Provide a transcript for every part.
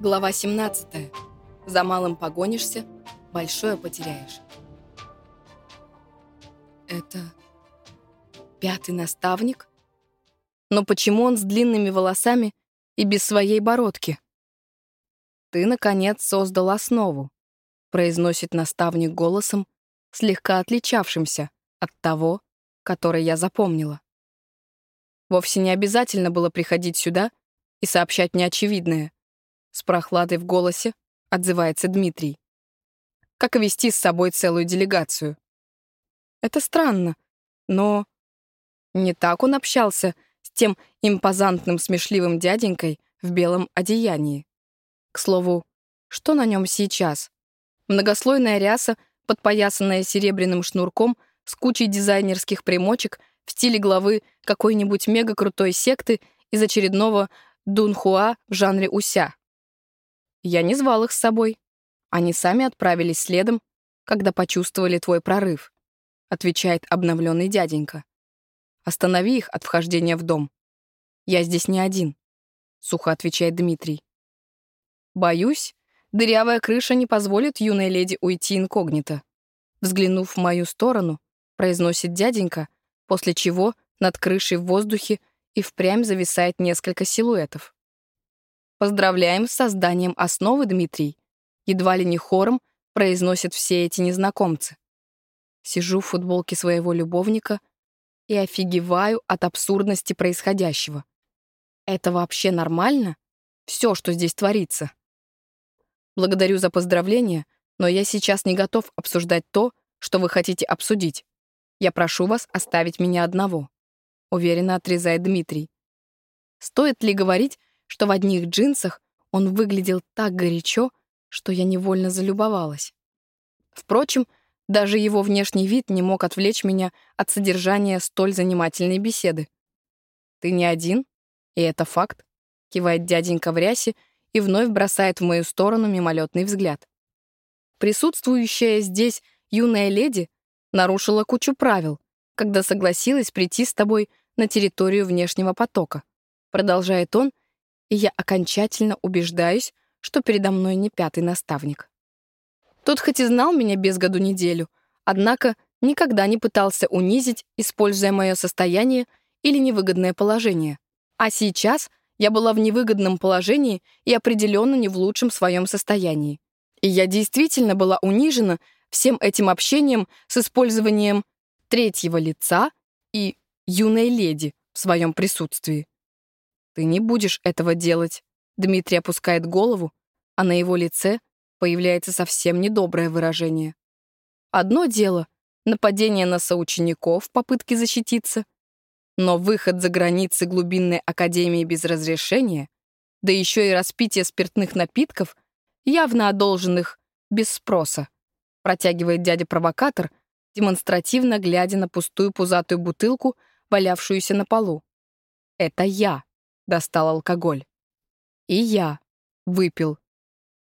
Глава 17. За малым погонишься, большое потеряешь. Это пятый наставник? Но почему он с длинными волосами и без своей бородки? Ты, наконец, создал основу, произносит наставник голосом, слегка отличавшимся от того, который я запомнила. Вовсе не обязательно было приходить сюда и сообщать неочевидное — с прохладой в голосе отзывается Дмитрий. Как вести с собой целую делегацию? Это странно, но не так он общался с тем импозантным смешливым дяденькой в белом одеянии. К слову, что на нем сейчас? Многослойная ряса, подпоясанная серебряным шнурком с кучей дизайнерских примочек в стиле главы какой-нибудь мега-крутой секты из очередного дунхуа в жанре уся. Я не звал их с собой. Они сами отправились следом, когда почувствовали твой прорыв», — отвечает обновленный дяденька. «Останови их от вхождения в дом. Я здесь не один», — сухо отвечает Дмитрий. «Боюсь, дырявая крыша не позволит юной леди уйти инкогнито». Взглянув в мою сторону, произносит дяденька, после чего над крышей в воздухе и впрямь зависает несколько силуэтов. Поздравляем с созданием основы, Дмитрий. Едва ли не хором произносят все эти незнакомцы. Сижу в футболке своего любовника и офигеваю от абсурдности происходящего. Это вообще нормально? Все, что здесь творится. Благодарю за поздравления, но я сейчас не готов обсуждать то, что вы хотите обсудить. Я прошу вас оставить меня одного. Уверенно отрезает Дмитрий. Стоит ли говорить, что в одних джинсах он выглядел так горячо, что я невольно залюбовалась. Впрочем, даже его внешний вид не мог отвлечь меня от содержания столь занимательной беседы. «Ты не один, и это факт», — кивает дяденька в рясе и вновь бросает в мою сторону мимолетный взгляд. Присутствующая здесь юная леди нарушила кучу правил, когда согласилась прийти с тобой на территорию внешнего потока. Продолжает он, и я окончательно убеждаюсь, что передо мной не пятый наставник. Тот хоть и знал меня без году неделю, однако никогда не пытался унизить, используя мое состояние или невыгодное положение. А сейчас я была в невыгодном положении и определенно не в лучшем своем состоянии. И я действительно была унижена всем этим общением с использованием третьего лица и юной леди в своем присутствии. «Ты не будешь этого делать». Дмитрий опускает голову, а на его лице появляется совсем недоброе выражение. Одно дело — нападение на соучеников в попытке защититься, но выход за границы глубинной академии без разрешения, да еще и распитие спиртных напитков, явно одолженных без спроса, протягивает дядя-провокатор, демонстративно глядя на пустую пузатую бутылку, валявшуюся на полу. Это я достал алкоголь. И я выпил.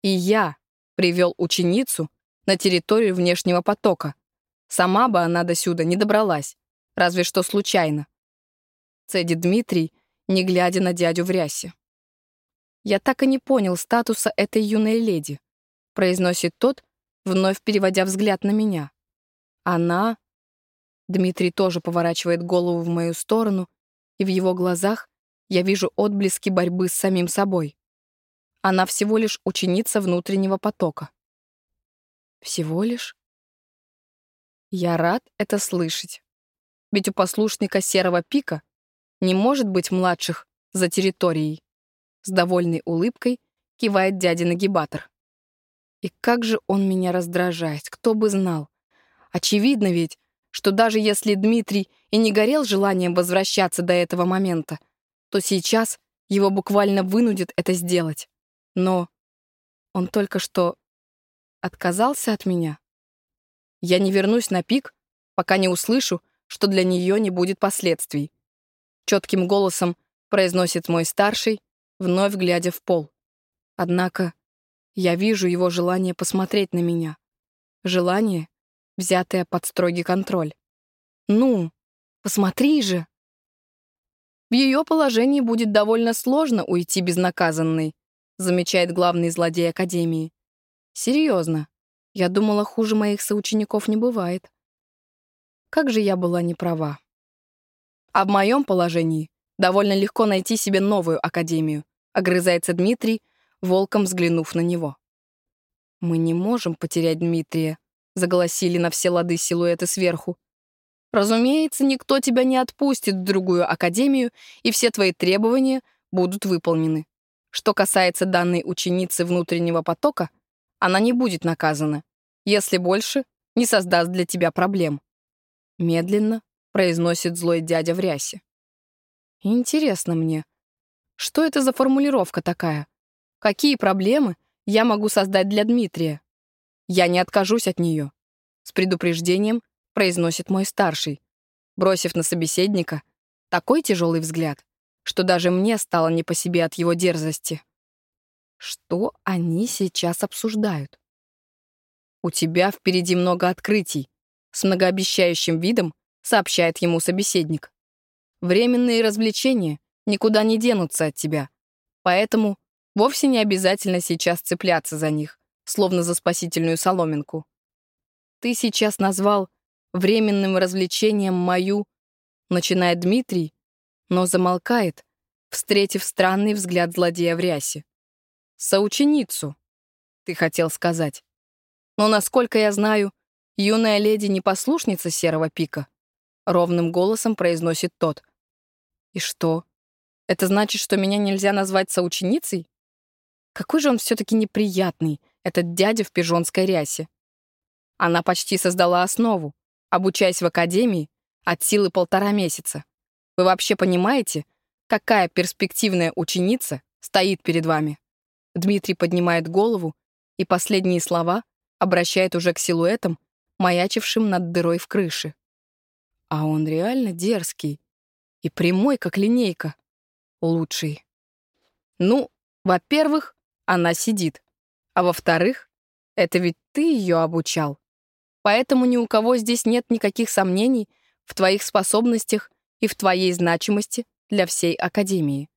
И я привел ученицу на территорию внешнего потока. Сама бы она до сюда не добралась, разве что случайно. Цедит Дмитрий, не глядя на дядю в рясе. «Я так и не понял статуса этой юной леди», произносит тот, вновь переводя взгляд на меня. «Она...» Дмитрий тоже поворачивает голову в мою сторону, и в его глазах я вижу отблески борьбы с самим собой. Она всего лишь ученица внутреннего потока. Всего лишь? Я рад это слышать. Ведь у послушника серого пика не может быть младших за территорией. С довольной улыбкой кивает дядя нагибатор. И как же он меня раздражает, кто бы знал. Очевидно ведь, что даже если Дмитрий и не горел желанием возвращаться до этого момента, то сейчас его буквально вынудит это сделать. Но он только что отказался от меня. Я не вернусь на пик, пока не услышу, что для нее не будет последствий. Четким голосом произносит мой старший, вновь глядя в пол. Однако я вижу его желание посмотреть на меня. Желание, взятое под строгий контроль. «Ну, посмотри же!» В ее положении будет довольно сложно уйти безнаказанной. замечает главный злодей Академии. Серьезно, я думала, хуже моих соучеников не бывает. Как же я была не права. А в моем положении довольно легко найти себе новую Академию, огрызается Дмитрий, волком взглянув на него. «Мы не можем потерять Дмитрия», — заголосили на все лады силуэты сверху. «Разумеется, никто тебя не отпустит в другую академию, и все твои требования будут выполнены. Что касается данной ученицы внутреннего потока, она не будет наказана, если больше не создаст для тебя проблем». Медленно произносит злой дядя в рясе. «Интересно мне, что это за формулировка такая? Какие проблемы я могу создать для Дмитрия. Я не откажусь от нее. С предупреждением произносит мой старший, бросив на собеседника такой тяжелый взгляд, что даже мне стало не по себе от его дерзости. Что они сейчас обсуждают? «У тебя впереди много открытий», — с многообещающим видом сообщает ему собеседник. «Временные развлечения никуда не денутся от тебя, поэтому Вовсе не обязательно сейчас цепляться за них, словно за спасительную соломинку. Ты сейчас назвал временным развлечением мою, начинает Дмитрий, но замолкает, встретив странный взгляд злодея в рясе. Соученицу, ты хотел сказать. Но, насколько я знаю, юная леди не послушница серого пика, ровным голосом произносит тот. И что? Это значит, что меня нельзя назвать соученицей? Какой же он все-таки неприятный, этот дядя в пижонской рясе. Она почти создала основу, обучаясь в академии от силы полтора месяца. Вы вообще понимаете, какая перспективная ученица стоит перед вами? Дмитрий поднимает голову и последние слова обращает уже к силуэтам, маячившим над дырой в крыше. А он реально дерзкий и прямой, как линейка. Лучший. Ну, во-первых, она сидит. А во-вторых, это ведь ты ее обучал. Поэтому ни у кого здесь нет никаких сомнений в твоих способностях и в твоей значимости для всей Академии.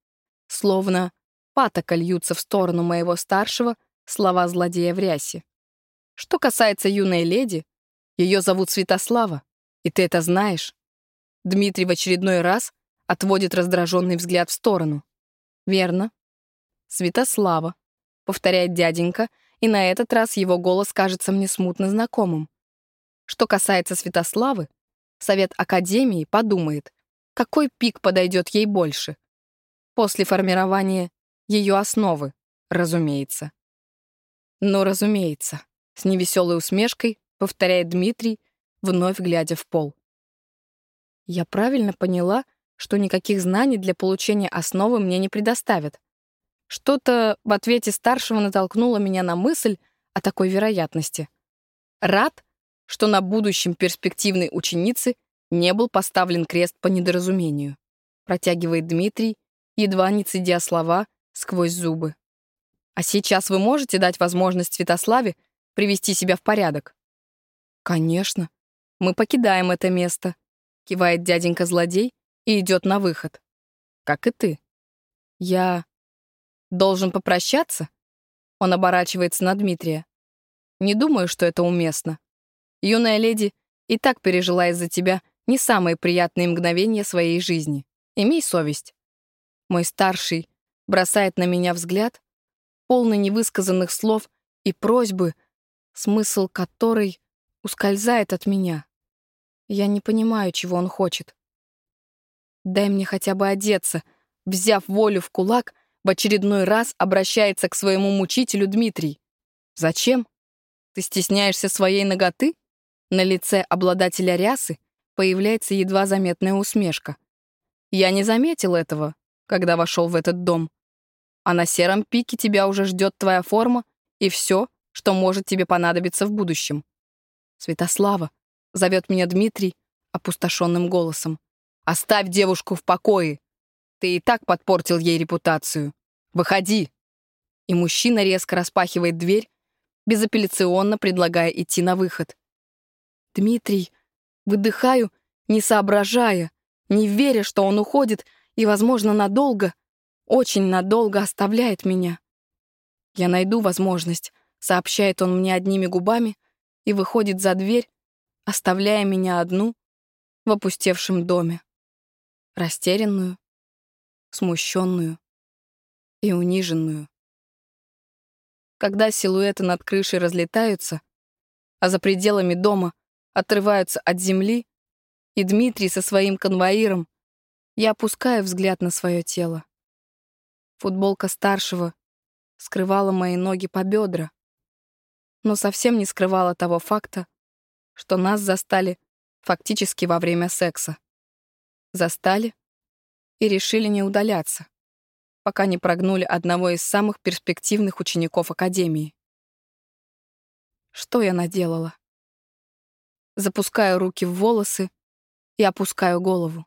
Словно патока льются в сторону моего старшего слова злодея в рясе. Что касается юной леди, ее зовут Святослава, и ты это знаешь. Дмитрий в очередной раз отводит раздраженный взгляд в сторону. Верно. Святослава повторяет дяденька, и на этот раз его голос кажется мне смутно знакомым. Что касается Святославы, Совет Академии подумает, какой пик подойдет ей больше. После формирования ее основы, разумеется. Но, разумеется, с невеселой усмешкой повторяет Дмитрий, вновь глядя в пол. Я правильно поняла, что никаких знаний для получения основы мне не предоставят. Что-то в ответе старшего натолкнуло меня на мысль о такой вероятности. Рад, что на будущем перспективной ученице не был поставлен крест по недоразумению. Протягивает Дмитрий, едва не цедя слова сквозь зубы. А сейчас вы можете дать возможность Святославе привести себя в порядок? Конечно. Мы покидаем это место. Кивает дяденька-злодей и идет на выход. Как и ты. Я Должен попрощаться? Он оборачивается на Дмитрия. Не думаю, что это уместно. Юная леди и так пережила из-за тебя не самые приятные мгновения своей жизни. Имей совесть. Мой старший бросает на меня взгляд, полный невысказанных слов и просьбы, смысл которой ускользает от меня. Я не понимаю, чего он хочет. Дай мне хотя бы одеться, взяв волю в кулак, в очередной раз обращается к своему мучителю Дмитрий. «Зачем? Ты стесняешься своей ноготы?» На лице обладателя рясы появляется едва заметная усмешка. «Я не заметил этого, когда вошел в этот дом. А на сером пике тебя уже ждет твоя форма и все, что может тебе понадобиться в будущем. Святослава, зовет меня Дмитрий опустошенным голосом. Оставь девушку в покое. Ты и так подпортил ей репутацию. Выходи!» И мужчина резко распахивает дверь, безапелляционно предлагая идти на выход. «Дмитрий, выдыхаю, не соображая, не веря, что он уходит и, возможно, надолго, очень надолго оставляет меня. Я найду возможность, сообщает он мне одними губами и выходит за дверь, оставляя меня одну в опустевшем доме. Растерянную, смущенную и униженную. Когда силуэты над крышей разлетаются, а за пределами дома отрываются от земли, и Дмитрий со своим конвоиром, я опускаю взгляд на свое тело. Футболка старшего скрывала мои ноги по бедра, но совсем не скрывала того факта, что нас застали фактически во время секса. Застали и решили не удаляться, пока не прогнули одного из самых перспективных учеников Академии. Что я наделала? Запускаю руки в волосы и опускаю голову.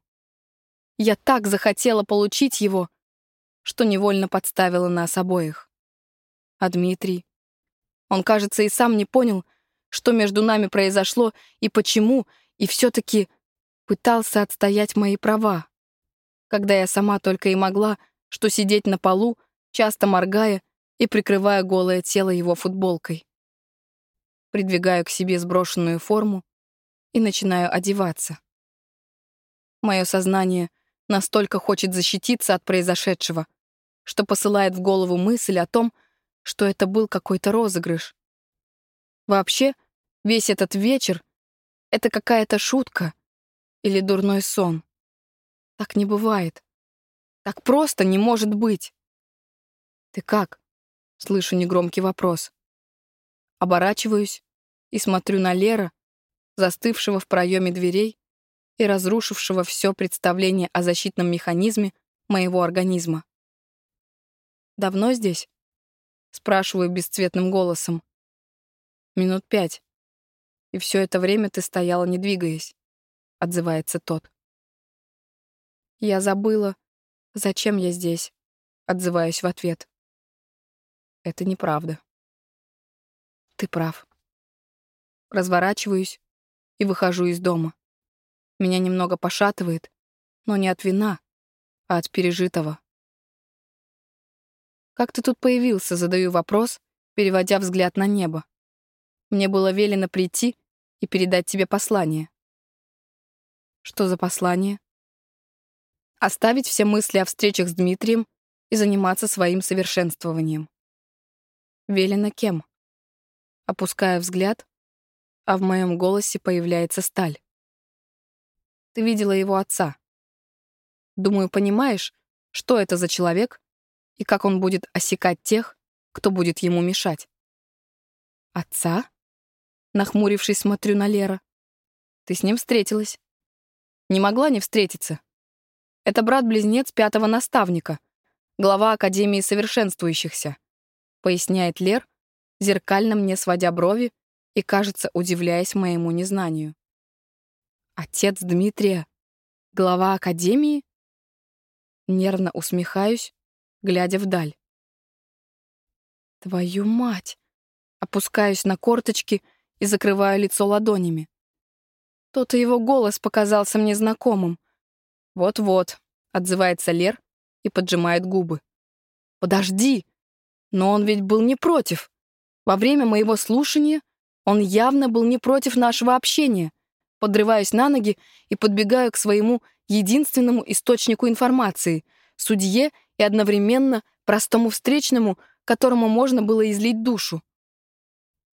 Я так захотела получить его, что невольно подставила нас обоих. А Дмитрий? Он, кажется, и сам не понял, что между нами произошло и почему, и все-таки пытался отстоять мои права, когда я сама только и могла, что сидеть на полу, часто моргая и прикрывая голое тело его футболкой. Придвигаю к себе сброшенную форму и начинаю одеваться. Мое сознание настолько хочет защититься от произошедшего, что посылает в голову мысль о том, что это был какой-то розыгрыш. Вообще, весь этот вечер — это какая-то шутка или дурной сон. Так не бывает. Так просто не может быть. «Ты как?» — слышу негромкий вопрос. Оборачиваюсь и смотрю на Лера, застывшего в проеме дверей и разрушившего все представление о защитном механизме моего организма. «Давно здесь?» — спрашиваю бесцветным голосом. «Минут пять. И все это время ты стояла, не двигаясь», — отзывается тот. «Я забыла, зачем я здесь», — отзываюсь в ответ. «Это неправда». «Ты прав». Разворачиваюсь и выхожу из дома. Меня немного пошатывает, но не от вина, а от пережитого. «Как ты тут появился?» — задаю вопрос, переводя взгляд на небо. Мне было велено прийти и передать тебе послание. Что за послание? Оставить все мысли о встречах с Дмитрием и заниматься своим совершенствованием. Велено кем? Опуская взгляд, а в моем голосе появляется сталь. Ты видела его отца. Думаю, понимаешь, что это за человек и как он будет осекать тех, кто будет ему мешать. Отца? Нахмурившись, смотрю на Лера. Ты с ним встретилась. Не могла не встретиться. Это брат-близнец пятого наставника, глава Академии совершенствующихся, поясняет Лер, зеркально мне сводя брови и, кажется, удивляясь моему незнанию. Отец Дмитрия, глава Академии? Нервно усмехаюсь, глядя вдаль. Твою мать! Опускаюсь на корточки и закрываю лицо ладонями. То-то его голос показался мне знакомым. «Вот-вот», — отзывается Лер и поджимает губы. «Подожди! Но он ведь был не против. Во время моего слушания он явно был не против нашего общения. Подрываюсь на ноги и подбегаю к своему единственному источнику информации — судье и одновременно простому встречному, которому можно было излить душу.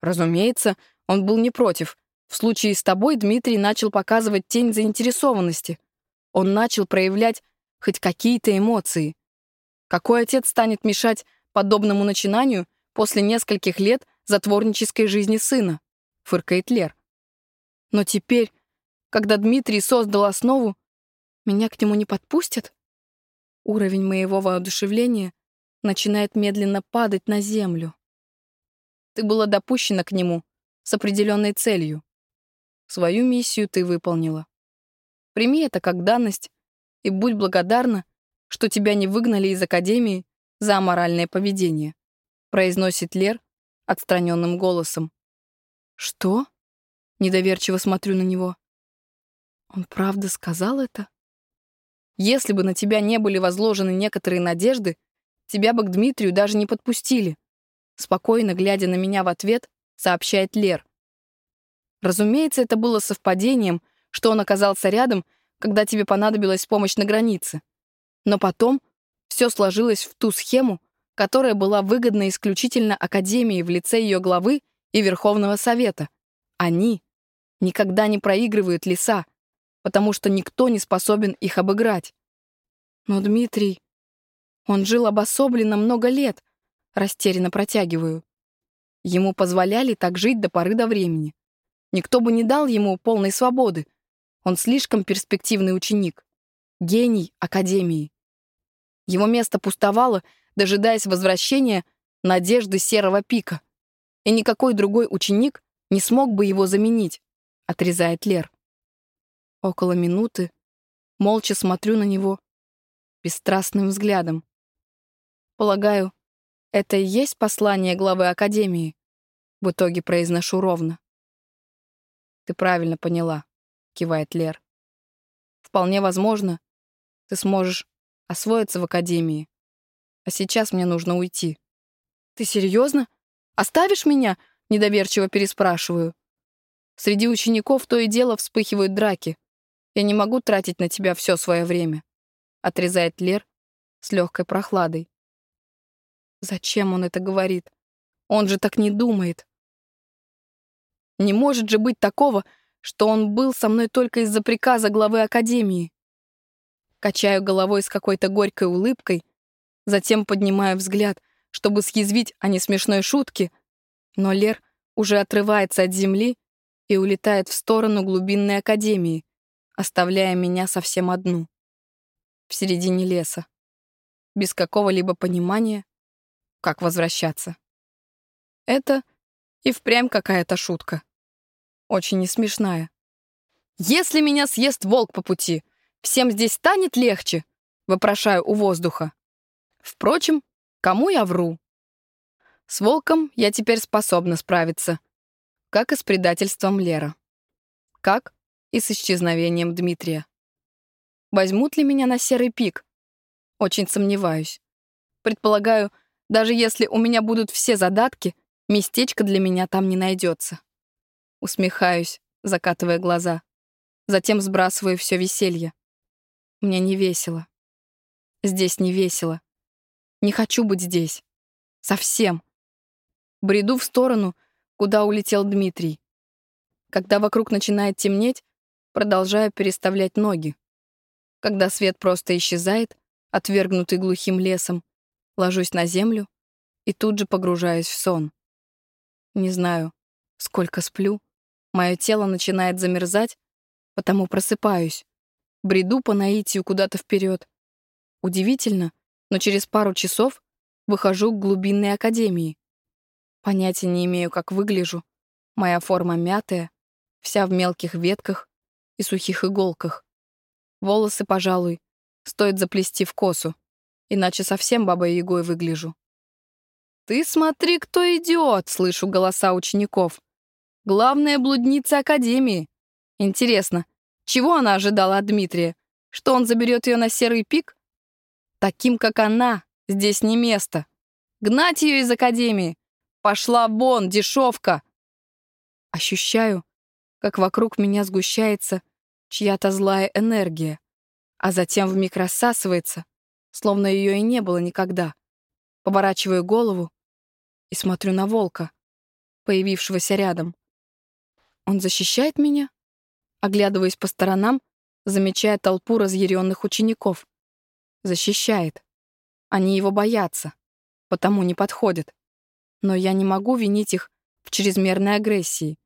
Разумеется, он был не против. В случае с тобой Дмитрий начал показывать тень заинтересованности. Он начал проявлять хоть какие-то эмоции. Какой отец станет мешать подобному начинанию после нескольких лет затворнической жизни сына? Фыркает Лер. Но теперь когда Дмитрий создал основу, меня к нему не подпустят? Уровень моего воодушевления начинает медленно падать на землю. Ты была допущена к нему с определенной целью. Свою миссию ты выполнила. Прими это как данность и будь благодарна, что тебя не выгнали из академии за аморальное поведение, произносит Лер отстраненным голосом. Что? Недоверчиво смотрю на него. Он правда сказал это? Если бы на тебя не были возложены некоторые надежды, тебя бы к Дмитрию даже не подпустили. спокойно глядя на меня в ответ, сообщает Лер. Разумеется, это было совпадением, что он оказался рядом, когда тебе понадобилась помощь на границе. Но потом все сложилось в ту схему, которая была выгодна исключительно Академии в лице ее главы и Верховного Совета. Они никогда не проигрывают леса, потому что никто не способен их обыграть. Но Дмитрий... Он жил обособленно много лет, растерянно протягиваю. Ему позволяли так жить до поры до времени. Никто бы не дал ему полной свободы. Он слишком перспективный ученик. Гений Академии. Его место пустовало, дожидаясь возвращения надежды Серого Пика. И никакой другой ученик не смог бы его заменить, отрезает Лер. Около минуты молча смотрю на него бесстрастным взглядом. Полагаю, это и есть послание главы Академии? В итоге произношу ровно. Ты правильно поняла, кивает Лер. Вполне возможно, ты сможешь освоиться в Академии. А сейчас мне нужно уйти. Ты серьезно? Оставишь меня? Недоверчиво переспрашиваю. Среди учеников то и дело вспыхивают драки. Я не могу тратить на тебя все свое время. Отрезает Лер с легкой прохладой. Зачем он это говорит? Он же так не думает. Не может же быть такого, что он был со мной только из-за приказа главы Академии. Качаю головой с какой-то горькой улыбкой, затем поднимаю взгляд, чтобы съязвить о несмешной шутке, но Лер уже отрывается от земли и улетает в сторону глубинной академии, оставляя меня совсем одну. В середине леса. Без какого-либо понимания, как возвращаться. Это и впрямь какая-то шутка. Очень несмешная. «Если меня съест волк по пути, всем здесь станет легче?» — вопрошаю у воздуха. Впрочем, кому я вру? С волком я теперь способна справиться, как и с предательством Лера. Как и с исчезновением Дмитрия. Возьмут ли меня на серый пик? Очень сомневаюсь. Предполагаю, даже если у меня будут все задатки, местечко для меня там не найдется. Усмехаюсь, закатывая глаза. Затем сбрасываю все веселье. Мне не весело. Здесь не весело. Не хочу быть здесь. Совсем. Бреду в сторону, куда улетел Дмитрий. Когда вокруг начинает темнеть, продолжаю переставлять ноги. Когда свет просто исчезает, отвергнутый глухим лесом, ложусь на землю и тут же погружаюсь в сон. Не знаю, сколько сплю. Мое тело начинает замерзать, потому просыпаюсь. Бреду по наитию куда-то вперед. Удивительно, но через пару часов выхожу к глубинной академии. Понятия не имею, как выгляжу. Моя форма мятая, вся в мелких ветках и сухих иголках. Волосы, пожалуй, стоит заплести в косу, иначе совсем бабой-ягой выгляжу. «Ты смотри, кто идет!» — слышу голоса учеников. «Главная блудница Академии. Интересно, чего она ожидала от Дмитрия? Что он заберет ее на серый пик? Таким, как она, здесь не место. Гнать ее из Академии. Пошла вон, дешевка!» Ощущаю, как вокруг меня сгущается чья-то злая энергия, а затем вмиг рассасывается, словно ее и не было никогда. Поворачиваю голову и смотрю на волка, появившегося рядом. Он защищает меня? Оглядываясь по сторонам, замечая толпу разъяренных учеников. Защищает. Они его боятся, потому не подходят. Но я не могу винить их в чрезмерной агрессии.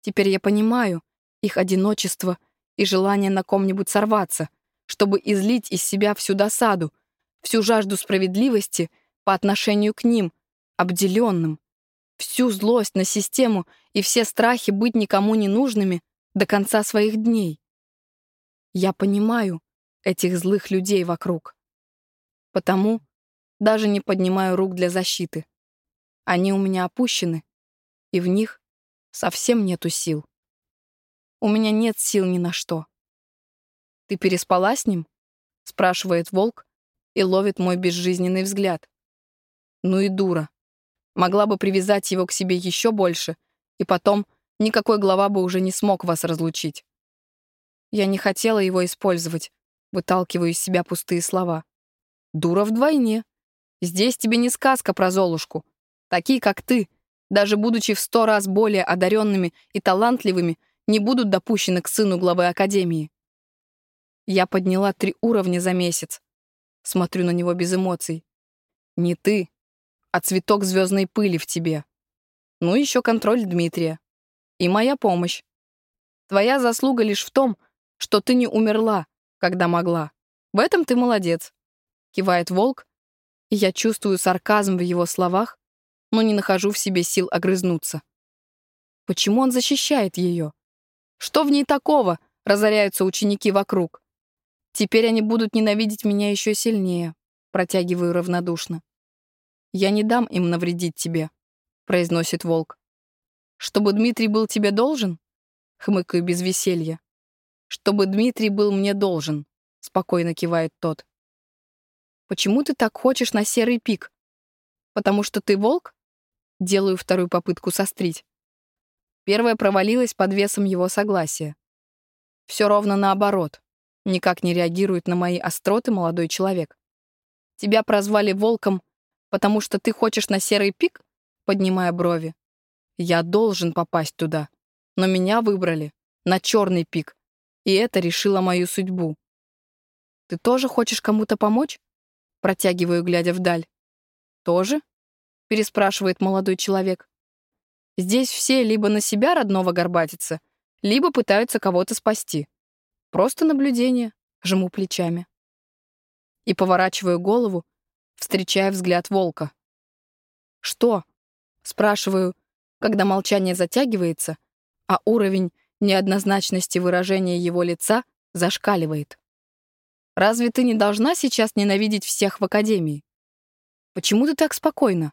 Теперь я понимаю их одиночество и желание на ком-нибудь сорваться, чтобы излить из себя всю досаду, всю жажду справедливости по отношению к ним, обделенным, всю злость на систему и все страхи быть никому не нужными до конца своих дней. Я понимаю этих злых людей вокруг. Потому даже не поднимаю рук для защиты. Они у меня опущены, и в них совсем нету сил. У меня нет сил ни на что. «Ты переспала с ним?» — спрашивает волк и ловит мой безжизненный взгляд. Ну и дура. Могла бы привязать его к себе еще больше, и потом никакой глава бы уже не смог вас разлучить. Я не хотела его использовать, выталкиваю из себя пустые слова. Дура вдвойне. Здесь тебе не сказка про Золушку. Такие, как ты, даже будучи в сто раз более одаренными и талантливыми, не будут допущены к сыну главы Академии. Я подняла три уровня за месяц. Смотрю на него без эмоций. Не ты, а цветок звездной пыли в тебе. Ну, еще контроль Дмитрия. И моя помощь. Твоя заслуга лишь в том, что ты не умерла, когда могла. В этом ты молодец. Кивает волк, и я чувствую сарказм в его словах, но не нахожу в себе сил огрызнуться. Почему он защищает ее? Что в ней такого, разоряются ученики вокруг? Теперь они будут ненавидеть меня еще сильнее, протягиваю равнодушно. «Я не дам им навредить тебе», — произносит волк. «Чтобы Дмитрий был тебе должен?» — хмыкаю без веселья. «Чтобы Дмитрий был мне должен», — спокойно кивает тот. «Почему ты так хочешь на серый пик? Потому что ты волк?» Делаю вторую попытку сострить. Первая провалилась под весом его согласия. Все ровно наоборот. Никак не реагирует на мои остроты молодой человек. Тебя прозвали волком потому что ты хочешь на серый пик?» Поднимая брови. «Я должен попасть туда, но меня выбрали на черный пик, и это решило мою судьбу». «Ты тоже хочешь кому-то помочь?» Протягиваю, глядя вдаль. «Тоже?» — переспрашивает молодой человек. «Здесь все либо на себя родного горбатятся, либо пытаются кого-то спасти. Просто наблюдение», — жму плечами. И поворачиваю голову, встречая взгляд волка. «Что?» — спрашиваю, когда молчание затягивается, а уровень неоднозначности выражения его лица зашкаливает. «Разве ты не должна сейчас ненавидеть всех в Академии? Почему ты так спокойна?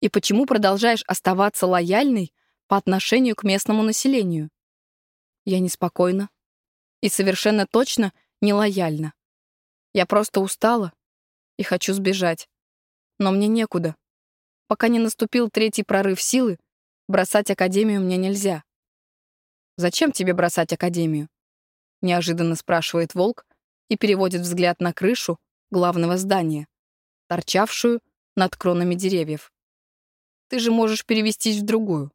И почему продолжаешь оставаться лояльной по отношению к местному населению?» Я неспокойна и совершенно точно не лояльна. Я просто устала и хочу сбежать. Но мне некуда. Пока не наступил третий прорыв силы, бросать Академию мне нельзя. «Зачем тебе бросать Академию?» — неожиданно спрашивает Волк и переводит взгляд на крышу главного здания, торчавшую над кронами деревьев. «Ты же можешь перевестись в другую.